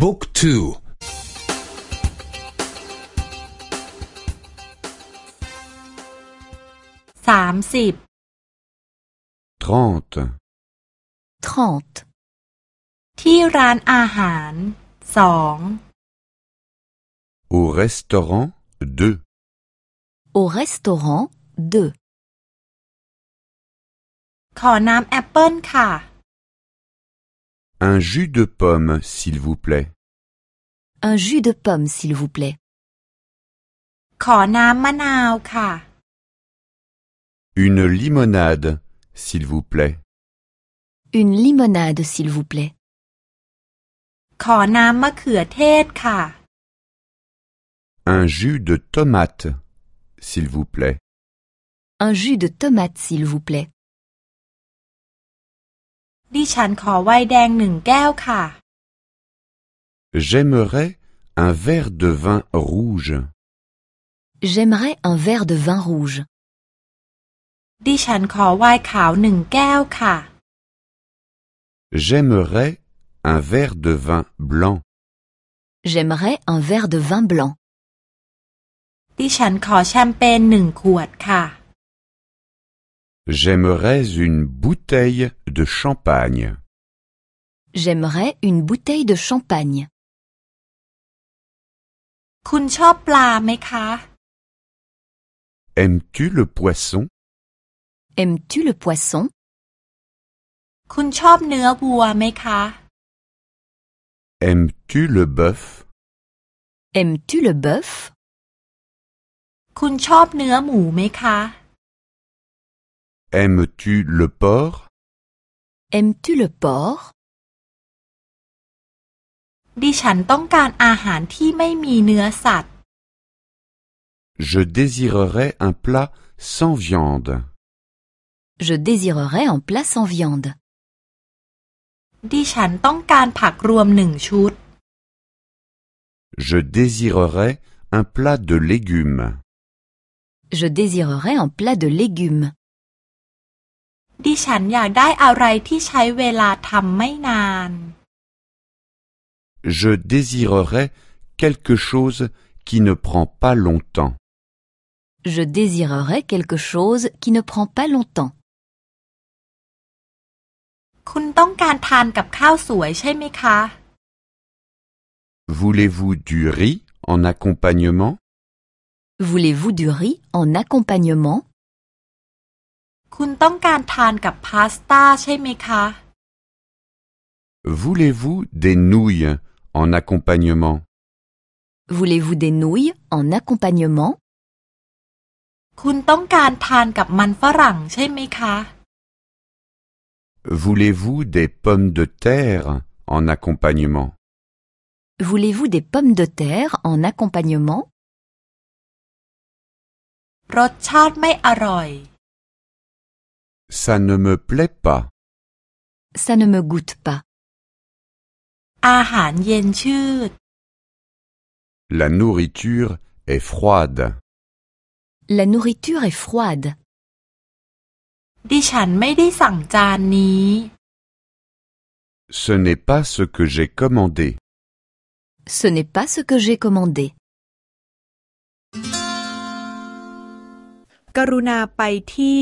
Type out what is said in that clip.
บุ๊กทูสามสิบ trente, 30. ที่ร้านอาหารสอง au restaurant, deux, Au restaurant 2. ขอน้ำแอปเปิลค่ะ Un jus de pomme, s'il vous plaît. Un jus de pomme, s'il vous plaît. Une limonade, s'il vous plaît. Une limonade, s'il vous plaît. Un jus de tomate, s'il vous plaît. Un jus de tomate, s'il vous plaît. ดิฉันขอไวน์แดงหนึ่งแก้วค่ะ j'aimerais un verre de vin rouge, J'aimerais un verre de vin rouge. ดิฉันขอไวน์ขาวหนึ่งแก้วค่ะ j'aimerais un verre de vin blanc, J'aimerais un verre de vin blanc. ดิฉันขอแชมเปญหนึ่งขวดค่ะ J'aimerais une bouteille de champagne. J'aimerais une bouteille de champagne. Aimes-tu le poisson? Aimes-tu le poisson? Aimes-tu le bœuf? Aimes-tu le bœuf? aimes-tu le porc, Aimes-tu le porc ดิฉันต้องการอาหารที่ไม่มีเนื้อสัตว์ je désirerais un plat sans viande. Je désirerais un plat sans viande. ดิฉันต้องการผักรวมหนึ่งชุด Je désirerais un plat de légumes. Je désirerais un plat de légumes. ดิฉันอยากได้อะไรที่ใช้เวลาทำไม่นาน Je désirerais quelque chose qui ne prend pas longtemps. Je désirerais quelque chose qui ne prend pas longtemps. คุณต้องการทานกับข้าวสวยใช่ไหมคะ Voulez-vous du riz en accompagnement Voulez-vous du riz en accompagnement คุณต้องการทานกับพาสต้าใช่ไหมคะ Voulez-vous des nouilles en accompagnement Voulez-vous des nouilles en accompagnement คุณต้องการทานกับมันฝรั่งใช่ไหมคะ Voulez-vous des pommes de terre en accompagnement Voulez-vous des pommes de terre en accompagnement รสชาติไม่อร่อย Ça ne me plaît pas. Ça ne me goûte pas. อาหารเย็นชืด La nourriture est froide. La nourriture est froide. ดิฉันไม่ได้สั่งจานนี้ Ce n'est pas ce que j'ai commandé. Ce n'est pas ce que j'ai commandé. กรุณาไปที่